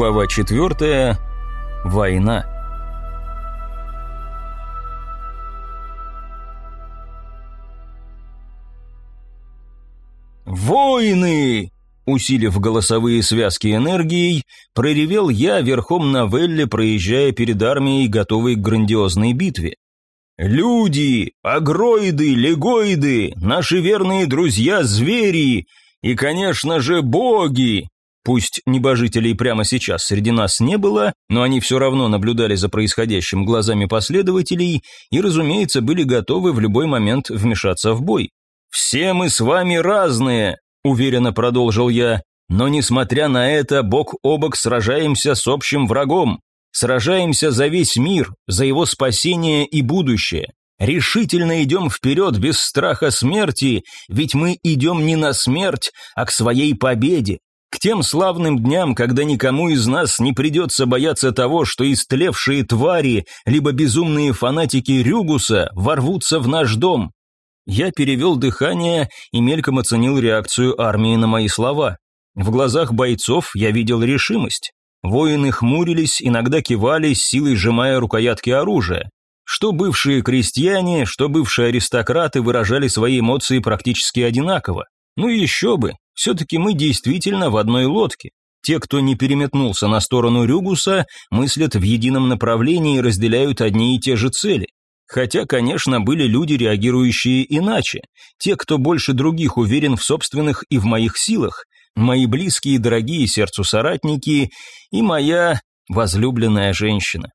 Глава 4. Война. «Войны!» Усилив голосовые связки энергией, проревел я верхом на Велле, проезжая перед армией, готовой к грандиозной битве. «Люди, агроиды, легоиды, наши верные друзья-звери и, конечно же, боги!» Пусть небожителей прямо сейчас среди нас не было, но они все равно наблюдали за происходящим глазами последователей и, разумеется, были готовы в любой момент вмешаться в бой. «Все мы с вами разные», – уверенно продолжил я, «но несмотря на это, бок о бок сражаемся с общим врагом. Сражаемся за весь мир, за его спасение и будущее. Решительно идем вперед без страха смерти, ведь мы идем не на смерть, а к своей победе. К тем славным дням, когда никому из нас не придется бояться того, что истлевшие твари, либо безумные фанатики Рюгуса ворвутся в наш дом. Я перевел дыхание и мельком оценил реакцию армии на мои слова. В глазах бойцов я видел решимость. Воины хмурились, иногда кивали, силой сжимая рукоятки оружия. Что бывшие крестьяне, что бывшие аристократы выражали свои эмоции практически одинаково. Ну и еще бы, все-таки мы действительно в одной лодке. Те, кто не переметнулся на сторону Рюгуса, мыслят в едином направлении и разделяют одни и те же цели. Хотя, конечно, были люди, реагирующие иначе. Те, кто больше других уверен в собственных и в моих силах. Мои близкие, дорогие сердцу соратники и моя возлюбленная женщина.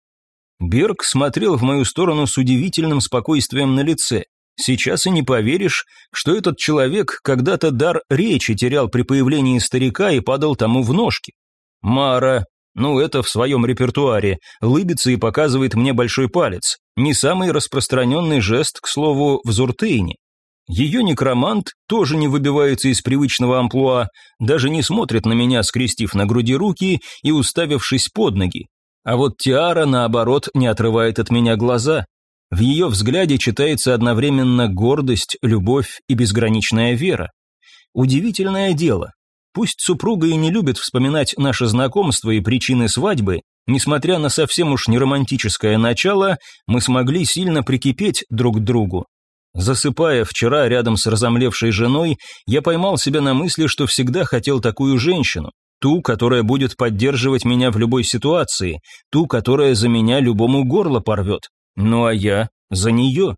Берг смотрел в мою сторону с удивительным спокойствием на лице. Сейчас и не поверишь, что этот человек когда-то дар речи терял при появлении старика и падал тому в ножки. Мара, ну это в своем репертуаре, лыбится и показывает мне большой палец. Не самый распространенный жест, к слову, в Зуртейне. Ее некромант тоже не выбивается из привычного амплуа, даже не смотрит на меня, скрестив на груди руки и уставившись под ноги. А вот Тиара, наоборот, не отрывает от меня глаза. В ее взгляде читается одновременно гордость, любовь и безграничная вера. Удивительное дело. Пусть супруга и не любит вспоминать наше знакомство и причины свадьбы, несмотря на совсем уж неромантическое начало, мы смогли сильно прикипеть друг к другу. Засыпая вчера рядом с разомлевшей женой, я поймал себя на мысли, что всегда хотел такую женщину, ту, которая будет поддерживать меня в любой ситуации, ту, которая за меня любому горло порвет. Ну а я за нее.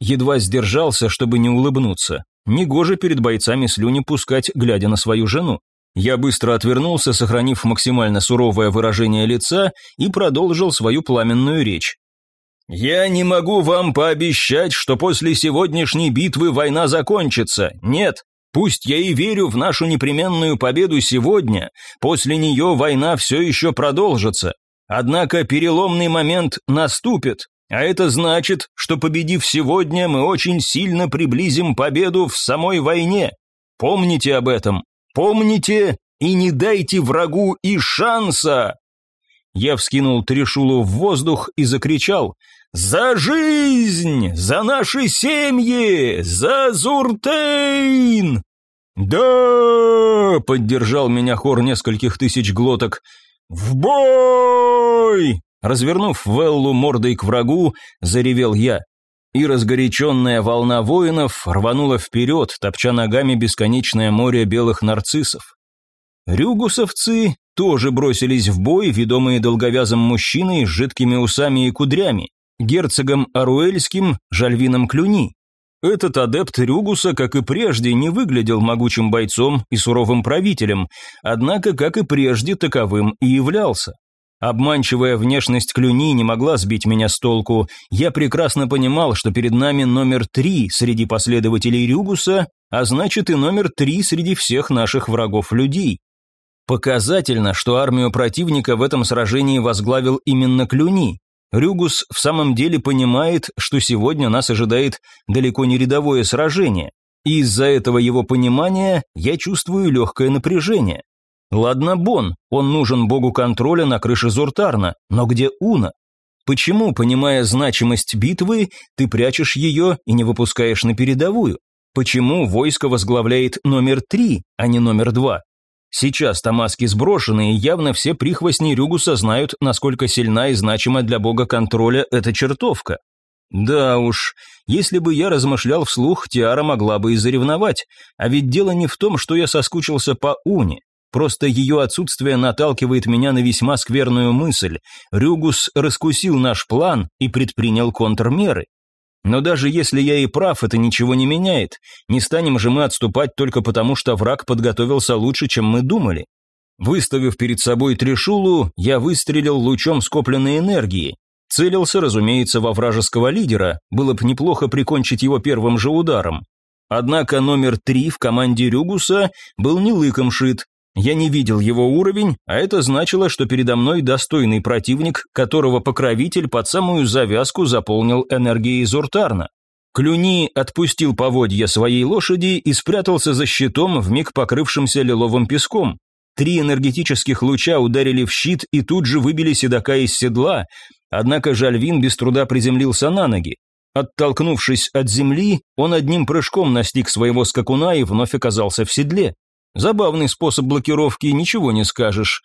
Едва сдержался, чтобы не улыбнуться. Негоже перед бойцами слюни пускать, глядя на свою жену. Я быстро отвернулся, сохранив максимально суровое выражение лица, и продолжил свою пламенную речь. «Я не могу вам пообещать, что после сегодняшней битвы война закончится. Нет, пусть я и верю в нашу непременную победу сегодня, после нее война все еще продолжится. Однако переломный момент наступит, а это значит, что победив сегодня, мы очень сильно приблизим победу в самой войне. Помните об этом. Помните и не дайте врагу и шанса. Я вскинул Трешулу в воздух и закричал «За жизнь! За наши семьи! За Зуртейн!» «Да!» — поддержал меня хор нескольких тысяч глоток. «В бой!» Развернув Веллу мордой к врагу, заревел я. И разгоряченная волна воинов рванула вперед, топча ногами бесконечное море белых нарциссов. Рюгусовцы тоже бросились в бой, ведомые долговязым мужчиной с жидкими усами и кудрями, герцогом Аруэльским, Жальвином Клюни. Этот адепт Рюгуса, как и прежде, не выглядел могучим бойцом и суровым правителем, однако, как и прежде, таковым и являлся. Обманчивая внешность Клюни не могла сбить меня с толку. Я прекрасно понимал, что перед нами номер три среди последователей Рюгуса, а значит и номер три среди всех наших врагов-людей. Показательно, что армию противника в этом сражении возглавил именно Клюни. Рюгус в самом деле понимает, что сегодня нас ожидает далеко не рядовое сражение, из-за этого его понимания я чувствую легкое напряжение. Ладно, Бон, он нужен богу контроля на крыше Зуртарна, но где Уна? Почему, понимая значимость битвы, ты прячешь ее и не выпускаешь на передовую? Почему войско возглавляет номер три, а не номер два? Сейчас-то маски сброшены, и явно все прихвостни Рюгуса знают, насколько сильна и значима для бога контроля эта чертовка. Да уж, если бы я размышлял вслух, Тиара могла бы и заревновать, а ведь дело не в том, что я соскучился по Уне. Просто ее отсутствие наталкивает меня на весьма скверную мысль. Рюгус раскусил наш план и предпринял контрмеры. Но даже если я и прав, это ничего не меняет. Не станем же мы отступать только потому, что враг подготовился лучше, чем мы думали. Выставив перед собой трешулу, я выстрелил лучом скопленной энергии. Целился, разумеется, во вражеского лидера, было бы неплохо прикончить его первым же ударом. Однако номер три в команде Рюгуса был не лыком шит, я не видел его уровень, а это значило, что передо мной достойный противник, которого покровитель под самую завязку заполнил энергией Зуртарна. Клюни отпустил поводья своей лошади и спрятался за щитом, вмиг покрывшимся лиловым песком. Три энергетических луча ударили в щит и тут же выбили седока из седла, однако Жальвин без труда приземлился на ноги. Оттолкнувшись от земли, он одним прыжком настиг своего скакуна и вновь оказался в седле. Забавный способ блокировки, ничего не скажешь.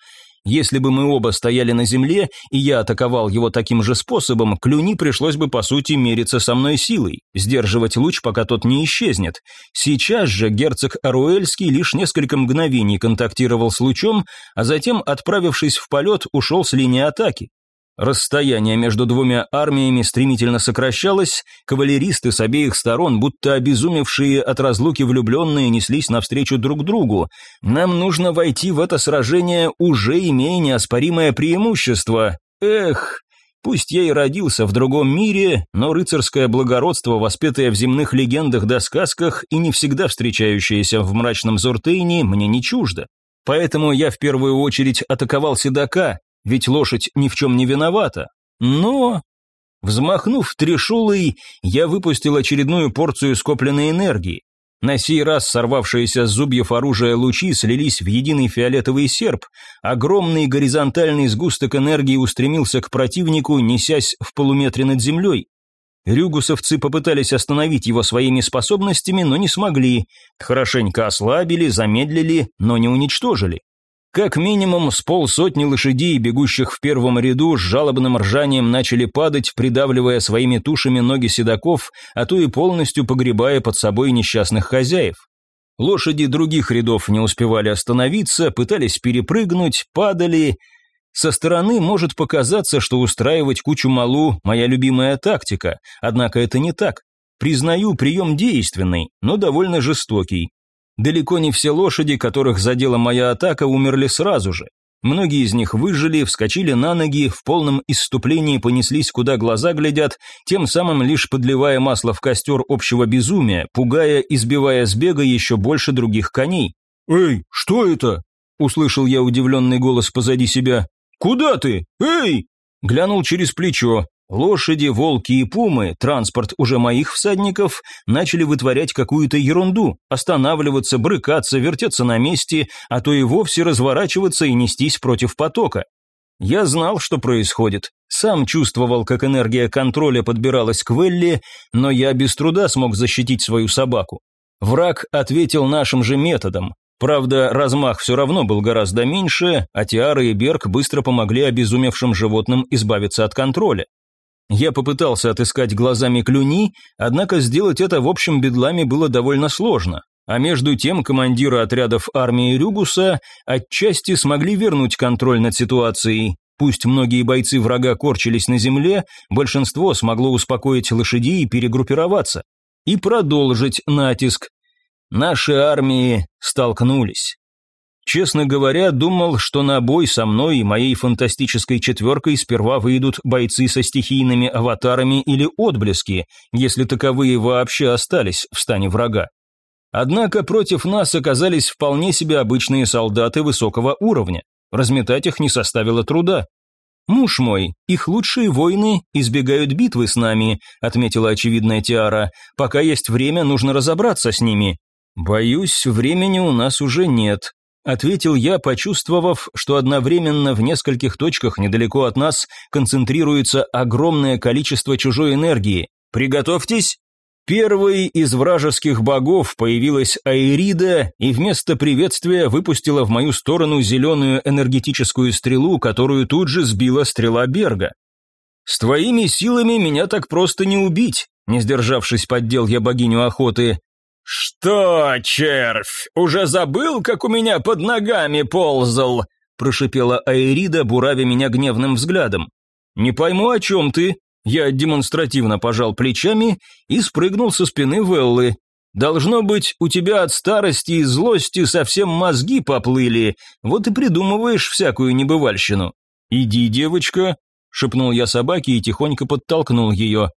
Если бы мы оба стояли на земле, и я атаковал его таким же способом, Клюни пришлось бы по сути мериться со мной силой, сдерживать луч, пока тот не исчезнет. Сейчас же герцог Аруэльский лишь несколько мгновений контактировал с лучом, а затем, отправившись в полет, ушел с линии атаки. Расстояние между двумя армиями стремительно сокращалось, кавалеристы с обеих сторон, будто обезумевшие от разлуки влюбленные, неслись навстречу друг другу. Нам нужно войти в это сражение, уже имея неоспоримое преимущество. Эх, пусть я и родился в другом мире, но рыцарское благородство, воспетое в земных легендах да сказках и не всегда встречающееся в мрачном Зуртейне, мне не чуждо. Поэтому я в первую очередь атаковал седока, ведь лошадь ни в чем не виновата. Но... Взмахнув трешулой, я выпустил очередную порцию скопленной энергии. На сей раз сорвавшиеся с зубьев оружия лучи слились в единый фиолетовый серп. Огромный горизонтальный сгусток энергии устремился к противнику, несясь в полуметре над землей. Рюгусовцы попытались остановить его своими способностями, но не смогли. Хорошенько ослабили, замедлили, но не уничтожили. Как минимум с полсотни лошадей, бегущих в первом ряду, с жалобным ржанием начали падать, придавливая своими тушами ноги седаков, а то и полностью погребая под собой несчастных хозяев. Лошади других рядов не успевали остановиться, пытались перепрыгнуть, падали. Со стороны может показаться, что устраивать кучу малу – моя любимая тактика, однако это не так. Признаю, прием действенный, но довольно жестокий. Далеко не все лошади, которых задела моя атака, умерли сразу же. Многие из них выжили, вскочили на ноги, в полном исступлении понеслись, куда глаза глядят, тем самым лишь подливая масло в костер общего безумия, пугая и сбивая с бега еще больше других коней. «Эй, что это?» – услышал я удивленный голос позади себя. «Куда ты? Эй!» Глянул через плечо. Лошади, волки и пумы, транспорт уже моих всадников, начали вытворять какую-то ерунду, останавливаться, брыкаться, вертеться на месте, а то и вовсе разворачиваться и нестись против потока. Я знал, что происходит, сам чувствовал, как энергия контроля подбиралась к Велли, но я без труда смог защитить свою собаку. Враг ответил нашим же методом. Правда, размах все равно был гораздо меньше, а Тиара и Берг быстро помогли обезумевшим животным избавиться от контроля. Я попытался отыскать глазами клюни, однако сделать это в общем бедламе было довольно сложно. А между тем командиры отрядов армии Рюгуса отчасти смогли вернуть контроль над ситуацией. Пусть многие бойцы врага корчились на земле, большинство смогло успокоить лошадей и перегруппироваться. И продолжить натиск. Наши армии столкнулись. Честно говоря, думал, что на бой со мной и моей фантастической четверкой сперва выйдут бойцы со стихийными аватарами или отблески, если таковые вообще остались в стане врага. Однако против нас оказались вполне себе обычные солдаты высокого уровня. Разметать их не составило труда. «Муж мой, их лучшие воины избегают битвы с нами», отметила очевидная Тиара. «Пока есть время, нужно разобраться с ними». «Боюсь, времени у нас уже нет», ответил я, почувствовав, что одновременно в нескольких точках недалеко от нас концентрируется огромное количество чужой энергии. «Приготовьтесь!» Первой из вражеских богов появилась Айрида и вместо приветствия выпустила в мою сторону зеленую энергетическую стрелу, которую тут же сбила стрела Берга. «С твоими силами меня так просто не убить», не сдержавшись, поддел я богиню охоты. «Что, червь, уже забыл, как у меня под ногами ползал?» прошипела Айрида, буравя меня гневным взглядом. «Не пойму, о чем ты», я демонстративно пожал плечами и спрыгнул со спины Веллы. «Должно быть, у тебя от старости и злости совсем мозги поплыли, вот и придумываешь всякую небывальщину». «Иди, девочка», — шепнул я собаке и тихонько подтолкнул ее.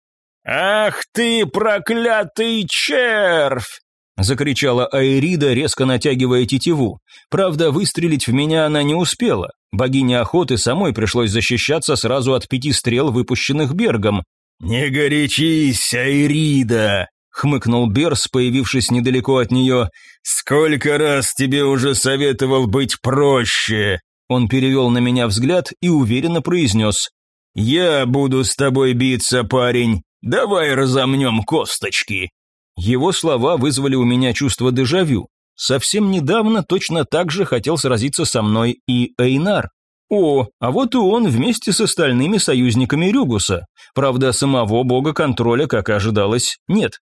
«Ах ты, проклятый червь!» Закричала Айрида, резко натягивая тетиву. Правда, выстрелить в меня она не успела. Богине охоты самой пришлось защищаться сразу от пяти стрел, выпущенных Бергом. «Не горячись, Айрида!» — хмыкнул Берс, появившись недалеко от нее. «Сколько раз тебе уже советовал быть проще!» Он перевел на меня взгляд и уверенно произнес. «Я буду с тобой биться, парень. Давай разомнем косточки». Его слова вызвали у меня чувство дежавю. Совсем недавно точно так же хотел сразиться со мной и Эйнар. О, а вот и он вместе с остальными союзниками Рюгуса. Правда, самого бога контроля, как и ожидалось, нет.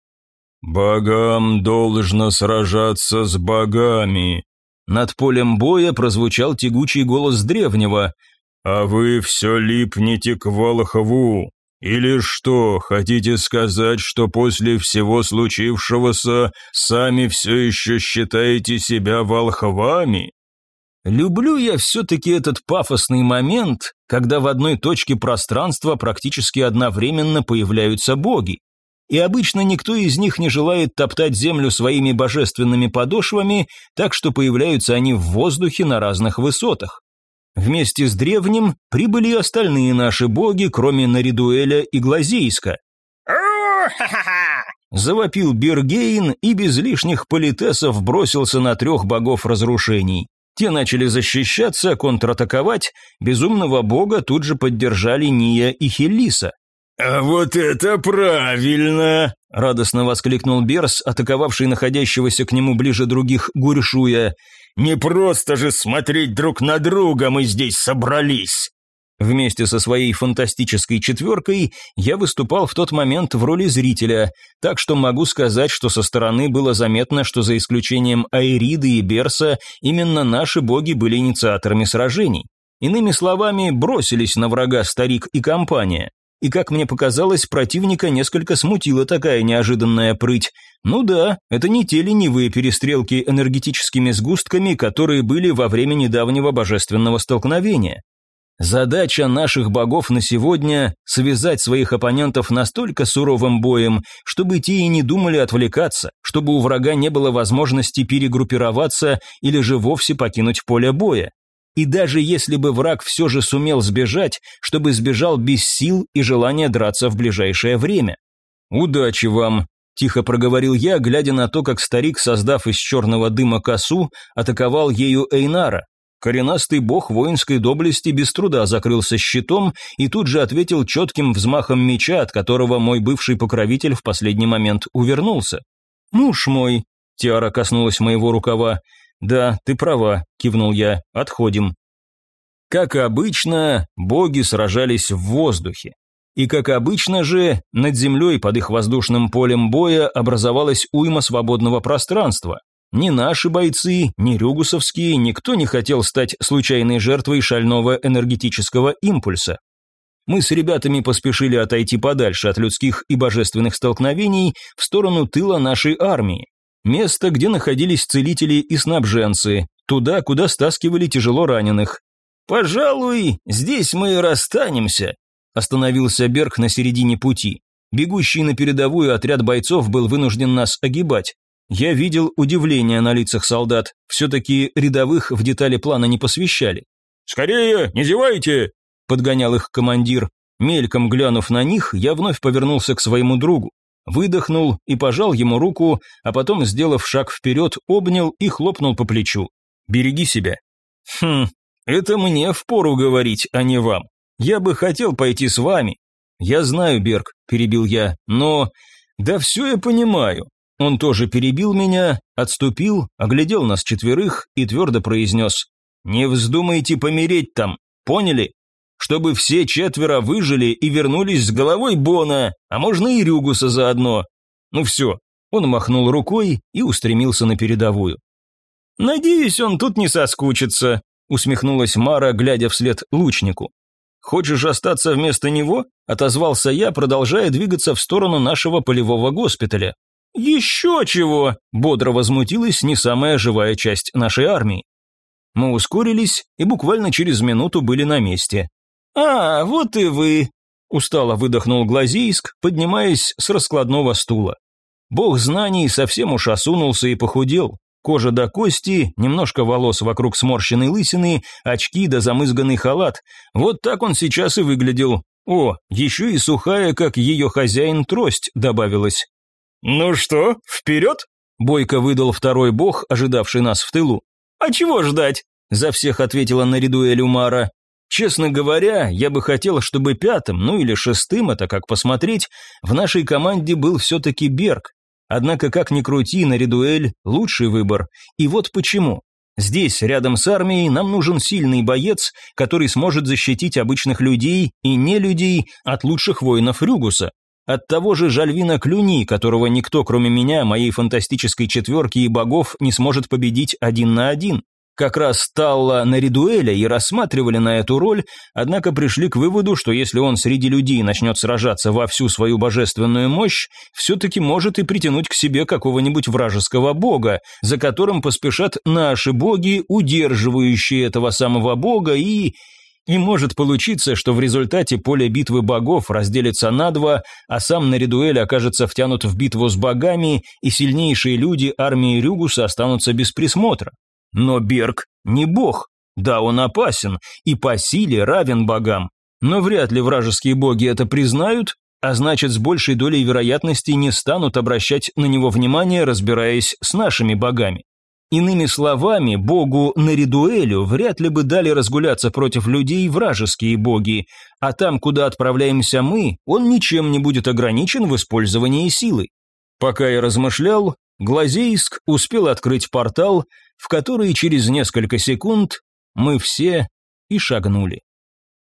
«Богам должно сражаться с богами». Над полем боя прозвучал тягучий голос древнего. «А вы все липнете к Волхову. Или что, хотите сказать, что после всего случившегося сами все еще считаете себя волхвами? Люблю я все-таки этот пафосный момент, когда в одной точке пространства практически одновременно появляются боги. И обычно никто из них не желает топтать землю своими божественными подошвами, так что появляются они в воздухе на разных высотах. Вместе с древним прибыли остальные наши боги, кроме Наридуэля и Глазейска. Завопил Бергейн и без лишних политесов бросился на трех богов разрушений. Те начали защищаться, контратаковать, безумного бога тут же поддержали Ния и Хелиса. «А вот это правильно!» — радостно воскликнул Берс, атаковавший находящегося к нему ближе других Гуршуя. Не просто же смотреть друг на друга мы здесь собрались. Вместе со своей фантастической четверкой я выступал в тот момент в роли зрителя, так что могу сказать, что со стороны было заметно, что за исключением Айриды и Берса, именно наши боги были инициаторами сражений. Иными словами, бросились на врага старик и компания. И, как мне показалось, противника несколько смутила такая неожиданная прыть. Ну да, это не те ленивые перестрелки энергетическими сгустками, которые были во время недавнего божественного столкновения. Задача наших богов на сегодня – связать своих оппонентов настолько суровым боем, чтобы те и не думали отвлекаться, чтобы у врага не было возможности перегруппироваться или же вовсе покинуть поле боя. И даже если бы враг все же сумел сбежать, чтобы сбежал без сил и желания драться в ближайшее время. «Удачи вам», – тихо проговорил я, глядя на то, как старик, создав из черного дыма косу, атаковал ею Эйнара. Коренастый бог воинской доблести без труда закрылся щитом и тут же ответил четким взмахом меча, от которого мой бывший покровитель в последний момент увернулся. «Муж мой», – Тиара коснулась моего рукава, «Да, ты права», – кивнул я, – «отходим». Как обычно, боги сражались в воздухе. И как обычно же, над землей под их воздушным полем боя образовалась уйма свободного пространства. Ни наши бойцы, ни рюгусовские, никто не хотел стать случайной жертвой шального энергетического импульса. Мы с ребятами поспешили отойти подальше от людских и божественных столкновений в сторону тыла нашей армии. Место, где находились целители и снабженцы, туда, куда стаскивали тяжело раненых. «Пожалуй, здесь мы и расстанемся», – остановился Берг на середине пути. Бегущий на передовую отряд бойцов был вынужден нас огибать. Я видел удивление на лицах солдат, все-таки рядовых в детали плана не посвящали. «Скорее, не зевайте!» – подгонял их командир. Мельком глянув на них, я вновь повернулся к своему другу выдохнул и пожал ему руку, а потом, сделав шаг вперед, обнял и хлопнул по плечу. «Береги себя». «Хм, это мне впору говорить, а не вам. Я бы хотел пойти с вами». «Я знаю, Берг», – перебил я, – «но Да все я понимаю. Он тоже перебил меня, отступил, оглядел нас четверых и твердо произнес. Не вздумайте помереть там, поняли? Чтобы все четверо выжили и вернулись с головой Бона, а можно и Рюгуса заодно. Ну все, он махнул рукой и устремился на передовую. «Надеюсь, он тут не соскучится», усмехнулась Мара, глядя вслед лучнику. «Хочешь остаться вместо него?» – отозвался я, продолжая двигаться в сторону нашего полевого госпиталя. «Еще чего!» – бодро возмутилась не самая живая часть нашей армии. Мы ускорились и буквально через минуту были на месте. «А, вот и вы!» – устало выдохнул Глазейск, поднимаясь с раскладного стула. Бог знаний совсем уж осунулся и похудел. Кожа до кости, немножко волос вокруг сморщенной лысины, очки да замызганный халат. Вот так он сейчас и выглядел. О, еще и сухая, как ее хозяин, трость добавилась. «Ну что, вперед?» Бойко выдал второй бог, ожидавший нас в тылу. «А чего ждать?» За всех ответила на ряду Мара. Честно говоря, я бы хотел, чтобы пятым, ну или шестым, это как посмотреть, в нашей команде был все-таки Берг. Однако, как ни крути, на Редуэль лучший выбор. И вот почему. Здесь, рядом с армией, нам нужен сильный боец, который сможет защитить обычных людей и не людей от лучших воинов Рюгуса. От того же Жальвина Клюни, которого никто, кроме меня, моей фантастической четверки и богов, не сможет победить один на один. Как раз Талла на Ридуэля и рассматривали на эту роль, однако пришли к выводу, что если он среди людей начнет сражаться во всю свою божественную мощь, все-таки может и притянуть к себе какого-нибудь вражеского бога, за которым поспешат наши боги, удерживающие этого самого бога, и... И может получиться, что в результате поле битвы богов разделится на два, а сам Наридуэль окажется втянут в битву с богами, и сильнейшие люди армии Рюгуса останутся без присмотра. Но Берг не бог. Да, он опасен и по силе равен богам. Но вряд ли вражеские боги это признают, а значит с большей долей вероятности не станут обращать на него внимание, разбираясь с нашими богами. Иными словами, богу Наридуэлю вряд ли бы дали разгуляться против людей вражеские боги, а там, куда отправляемся мы, он ничем не будет ограничен в использовании силы. Пока я размышлял, Глазейск успел открыть портал, в который через несколько секунд мы все и шагнули.